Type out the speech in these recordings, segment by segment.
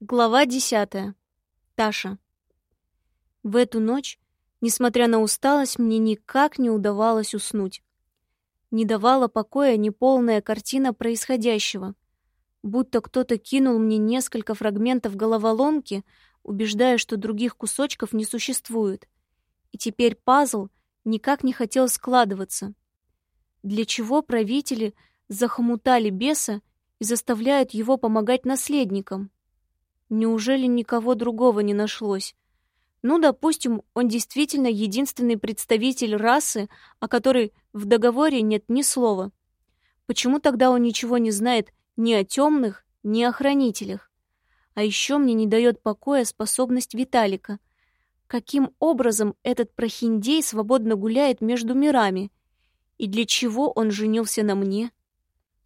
Глава десятая. Таша. В эту ночь, несмотря на усталость, мне никак не удавалось уснуть. Не давала покоя неполная картина происходящего. Будто кто-то кинул мне несколько фрагментов головоломки, убеждая, что других кусочков не существует. И теперь пазл никак не хотел складываться. Для чего правители захомутали беса и заставляют его помогать наследникам? Неужели никого другого не нашлось? Ну, допустим, он действительно единственный представитель расы, о которой в договоре нет ни слова. Почему тогда он ничего не знает ни о темных, ни о хранителях? А еще мне не дает покоя способность Виталика. Каким образом этот прохиндей свободно гуляет между мирами? И для чего он женился на мне?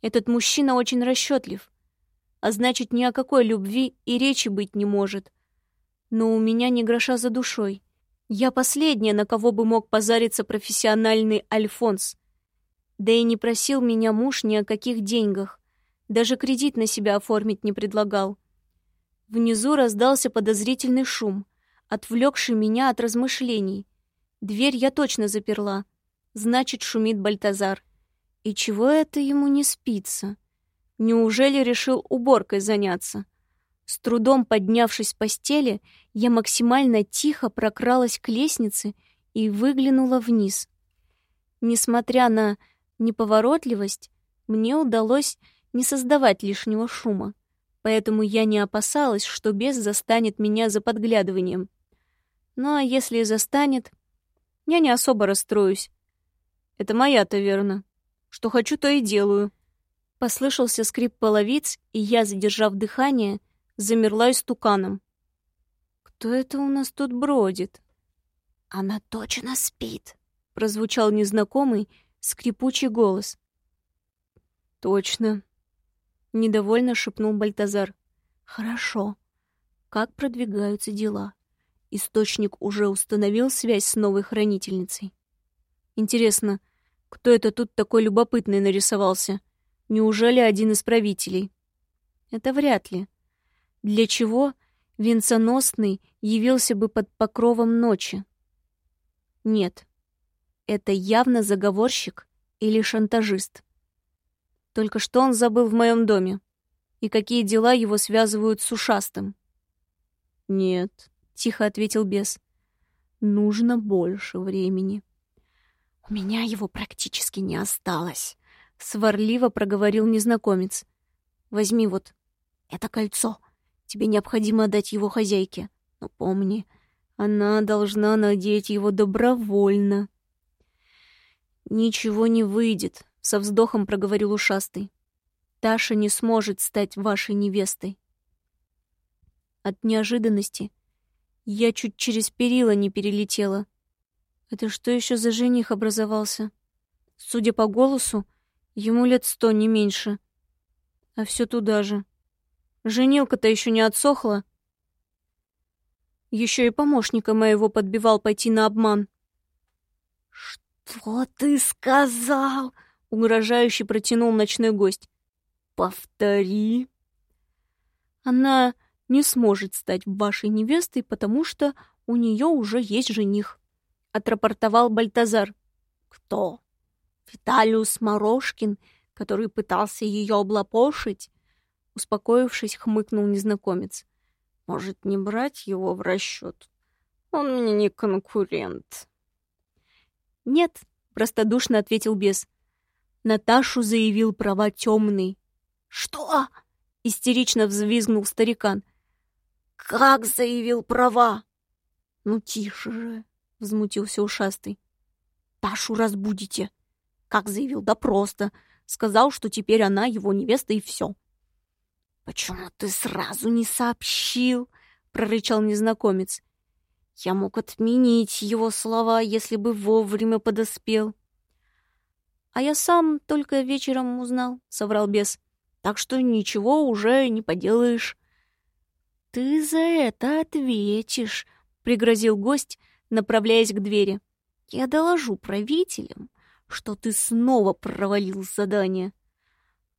Этот мужчина очень расчетлив а значит, ни о какой любви и речи быть не может. Но у меня ни гроша за душой. Я последняя, на кого бы мог позариться профессиональный Альфонс. Да и не просил меня муж ни о каких деньгах. Даже кредит на себя оформить не предлагал. Внизу раздался подозрительный шум, отвлекший меня от размышлений. Дверь я точно заперла. Значит, шумит Бальтазар. И чего это ему не спится? Неужели решил уборкой заняться? С трудом поднявшись с постели, я максимально тихо прокралась к лестнице и выглянула вниз. Несмотря на неповоротливость, мне удалось не создавать лишнего шума, поэтому я не опасалась, что бес застанет меня за подглядыванием. Ну а если и застанет, я не особо расстроюсь. Это моя таверна. Что хочу, то и делаю. Послышался скрип половиц, и я, задержав дыхание, замерла истуканом. «Кто это у нас тут бродит?» «Она точно спит», — прозвучал незнакомый, скрипучий голос. «Точно», — недовольно шепнул Бальтазар. «Хорошо. Как продвигаются дела? Источник уже установил связь с новой хранительницей. Интересно, кто это тут такой любопытный нарисовался?» Неужели один из правителей? Это вряд ли. Для чего венценосный явился бы под покровом ночи? Нет. Это явно заговорщик или шантажист. Только что он забыл в моем доме? И какие дела его связывают с ушастым? «Нет», — тихо ответил бес. «Нужно больше времени». «У меня его практически не осталось», Сварливо проговорил незнакомец. «Возьми вот это кольцо. Тебе необходимо отдать его хозяйке. Но помни, она должна надеть его добровольно». «Ничего не выйдет», — со вздохом проговорил ушастый. «Таша не сможет стать вашей невестой». От неожиданности я чуть через перила не перелетела. Это что еще за жених образовался? Судя по голосу, Ему лет сто, не меньше. А все туда же. Женилка-то еще не отсохла. Еще и помощника моего подбивал пойти на обман. «Что ты сказал?» — угрожающе протянул ночной гость. «Повтори». «Она не сможет стать вашей невестой, потому что у нее уже есть жених», — отрапортовал Бальтазар. «Кто?» Виталиус Морошкин, который пытался ее облапошить, успокоившись, хмыкнул незнакомец. Может, не брать его в расчет? Он мне не конкурент. Нет, простодушно ответил бес. Наташу заявил права темный. Что? Истерично взвизгнул старикан. Как заявил права? Ну тише же, взмутился ушастый. Ташу разбудите. Как заявил, да просто. Сказал, что теперь она его невеста и все. «Почему ты сразу не сообщил?» — прорычал незнакомец. «Я мог отменить его слова, если бы вовремя подоспел». «А я сам только вечером узнал», — соврал бес. «Так что ничего уже не поделаешь». «Ты за это ответишь», — пригрозил гость, направляясь к двери. «Я доложу правителям, что ты снова провалил задание.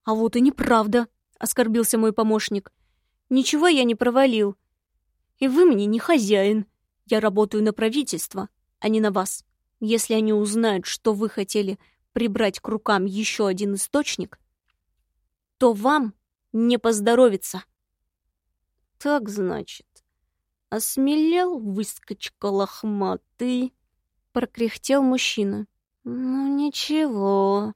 А вот и неправда, оскорбился мой помощник. Ничего я не провалил. И вы мне не хозяин. Я работаю на правительство, а не на вас. Если они узнают, что вы хотели прибрать к рукам еще один источник, то вам не поздоровится. Так значит, осмелел выскочка лохматый, прокряхтел мужчина. Ну ничего,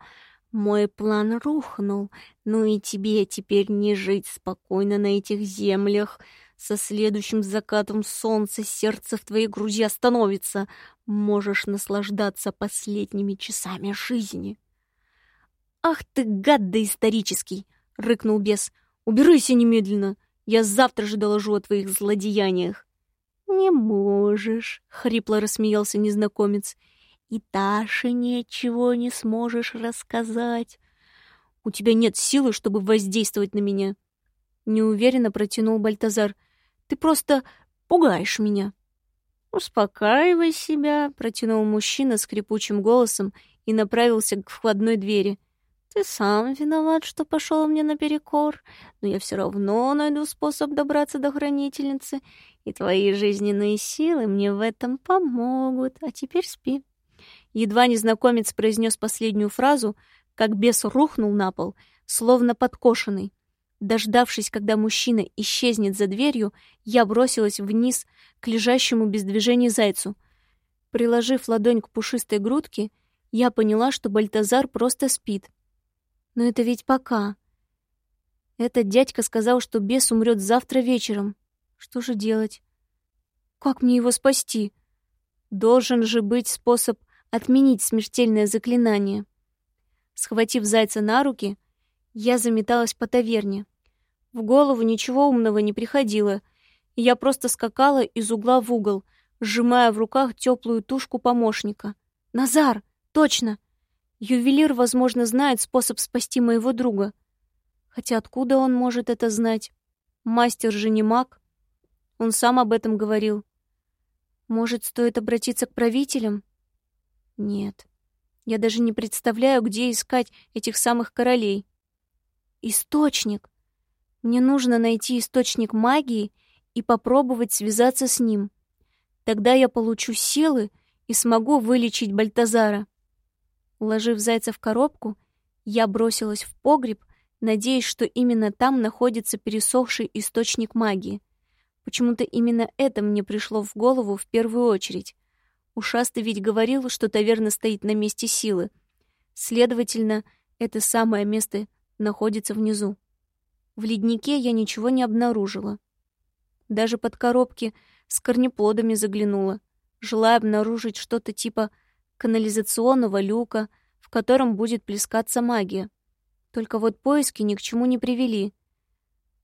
мой план рухнул, ну и тебе теперь не жить спокойно на этих землях. Со следующим закатом солнца сердце в твоей груди остановится. Можешь наслаждаться последними часами жизни. «Ах ты, гад да исторический!» — рыкнул бес. «Убирайся немедленно! Я завтра же доложу о твоих злодеяниях!» «Не можешь!» — хрипло рассмеялся незнакомец. «И Таше ничего не сможешь рассказать. У тебя нет силы, чтобы воздействовать на меня!» Неуверенно протянул Бальтазар. «Ты просто пугаешь меня!» «Успокаивай себя!» — протянул мужчина скрипучим голосом и направился к входной двери. Ты сам виноват, что пошел мне наперекор, но я все равно найду способ добраться до хранительницы, и твои жизненные силы мне в этом помогут. А теперь спи». Едва незнакомец произнес последнюю фразу, как бес рухнул на пол, словно подкошенный. Дождавшись, когда мужчина исчезнет за дверью, я бросилась вниз к лежащему без движения зайцу. Приложив ладонь к пушистой грудке, я поняла, что Бальтазар просто спит. Но это ведь пока. Этот дядька сказал, что бес умрет завтра вечером. Что же делать? Как мне его спасти? Должен же быть способ отменить смертельное заклинание. Схватив зайца на руки, я заметалась по таверне. В голову ничего умного не приходило, и я просто скакала из угла в угол, сжимая в руках теплую тушку помощника. «Назар! Точно! Ювелир, возможно, знает способ спасти моего друга. Хотя откуда он может это знать? Мастер же не маг. Он сам об этом говорил. Может, стоит обратиться к правителям? Нет. Я даже не представляю, где искать этих самых королей. Источник. Мне нужно найти источник магии и попробовать связаться с ним. Тогда я получу силы и смогу вылечить Бальтазара. Уложив зайца в коробку, я бросилась в погреб, надеясь, что именно там находится пересохший источник магии. Почему-то именно это мне пришло в голову в первую очередь. Ушастый ведь говорил, что таверна стоит на месте силы. Следовательно, это самое место находится внизу. В леднике я ничего не обнаружила. Даже под коробки с корнеплодами заглянула, желая обнаружить что-то типа канализационного люка, в котором будет плескаться магия. Только вот поиски ни к чему не привели.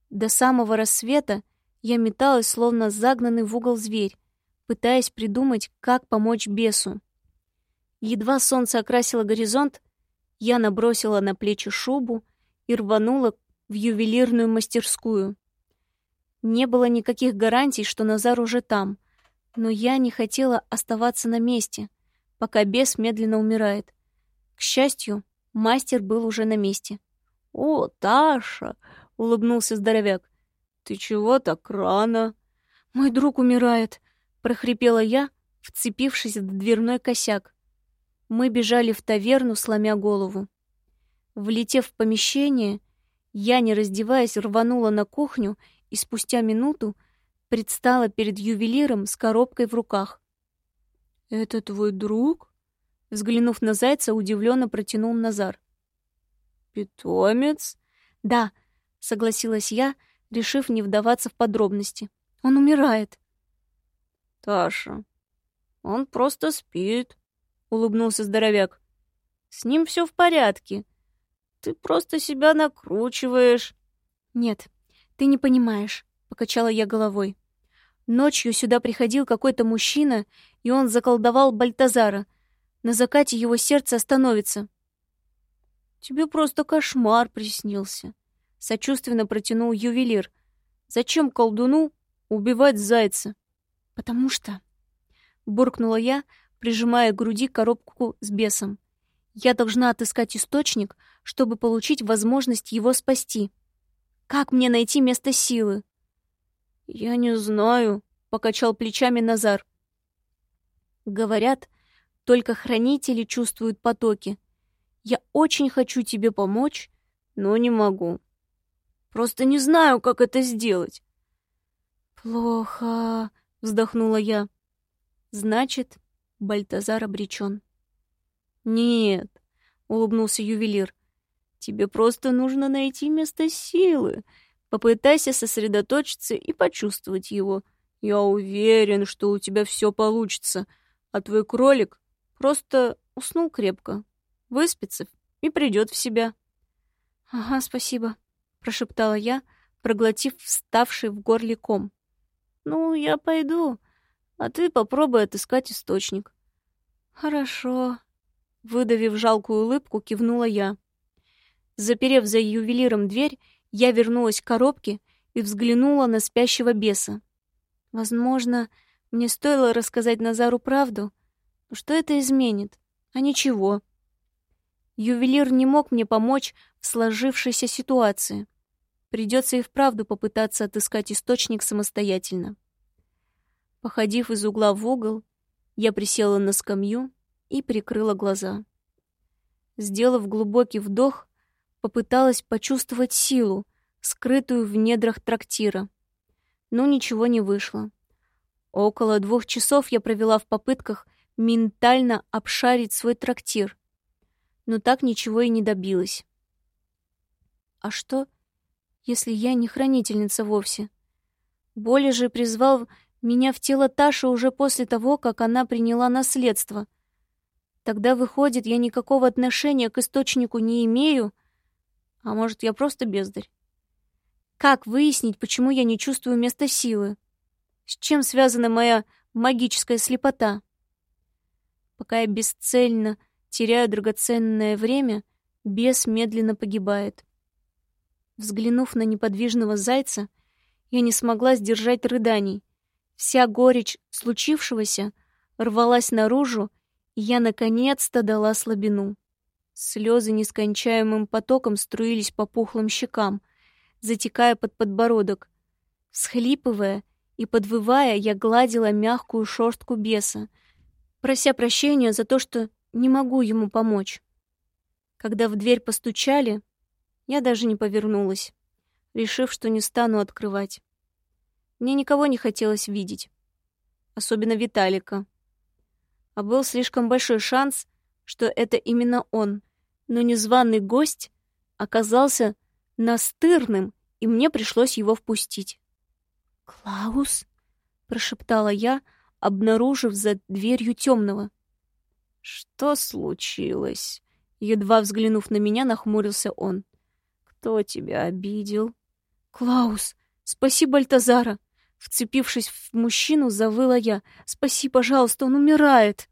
До самого рассвета я металась, словно загнанный в угол зверь, пытаясь придумать, как помочь бесу. Едва солнце окрасило горизонт, я набросила на плечи шубу и рванула в ювелирную мастерскую. Не было никаких гарантий, что Назар уже там, но я не хотела оставаться на месте — пока бес медленно умирает. К счастью, мастер был уже на месте. «О, Таша!» — улыбнулся здоровяк. «Ты чего так рано?» «Мой друг умирает!» — прохрипела я, вцепившись в дверной косяк. Мы бежали в таверну, сломя голову. Влетев в помещение, я, не раздеваясь, рванула на кухню и спустя минуту предстала перед ювелиром с коробкой в руках. «Это твой друг?» Взглянув на зайца, удивленно протянул Назар. «Питомец?» «Да», — согласилась я, решив не вдаваться в подробности. «Он умирает». «Таша, он просто спит», — улыбнулся здоровяк. «С ним все в порядке. Ты просто себя накручиваешь». «Нет, ты не понимаешь», — покачала я головой. Ночью сюда приходил какой-то мужчина, и он заколдовал Бальтазара. На закате его сердце остановится. «Тебе просто кошмар приснился», — сочувственно протянул ювелир. «Зачем колдуну убивать зайца?» «Потому что...» — буркнула я, прижимая к груди коробку с бесом. «Я должна отыскать источник, чтобы получить возможность его спасти. Как мне найти место силы?» Я не знаю, покачал плечами Назар. Говорят, только хранители чувствуют потоки. Я очень хочу тебе помочь, но не могу. Просто не знаю, как это сделать. Плохо, вздохнула я. Значит, Бальтазар обречен. Нет, улыбнулся ювелир. Тебе просто нужно найти место силы. Попытайся сосредоточиться и почувствовать его. Я уверен, что у тебя все получится, а твой кролик просто уснул крепко, выспится и придет в себя. — Ага, спасибо, — прошептала я, проглотив вставший в горле ком. — Ну, я пойду, а ты попробуй отыскать источник. — Хорошо, — выдавив жалкую улыбку, кивнула я. Заперев за ювелиром дверь, я вернулась к коробке и взглянула на спящего беса. Возможно, мне стоило рассказать Назару правду, но что это изменит? А ничего. Ювелир не мог мне помочь в сложившейся ситуации. Придется и вправду попытаться отыскать источник самостоятельно. Походив из угла в угол, я присела на скамью и прикрыла глаза. Сделав глубокий вдох, попыталась почувствовать силу, скрытую в недрах трактира но ничего не вышло. Около двух часов я провела в попытках ментально обшарить свой трактир, но так ничего и не добилась. А что, если я не хранительница вовсе? Боли же призвал меня в тело Таши уже после того, как она приняла наследство. Тогда, выходит, я никакого отношения к источнику не имею, а может, я просто бездарь. Как выяснить, почему я не чувствую места силы? С чем связана моя магическая слепота? Пока я бесцельно теряю драгоценное время, бес медленно погибает. Взглянув на неподвижного зайца, я не смогла сдержать рыданий. Вся горечь случившегося рвалась наружу, и я наконец-то дала слабину. Слезы нескончаемым потоком струились по пухлым щекам — затекая под подбородок. Схлипывая и подвывая, я гладила мягкую шерстку беса, прося прощения за то, что не могу ему помочь. Когда в дверь постучали, я даже не повернулась, решив, что не стану открывать. Мне никого не хотелось видеть, особенно Виталика. А был слишком большой шанс, что это именно он, но незваный гость оказался настырным, и мне пришлось его впустить. «Клаус?» — прошептала я, обнаружив за дверью темного. «Что случилось?» Едва взглянув на меня, нахмурился он. «Кто тебя обидел?» «Клаус! Спаси Бальтазара!» Вцепившись в мужчину, завыла я. «Спаси, пожалуйста, он умирает!»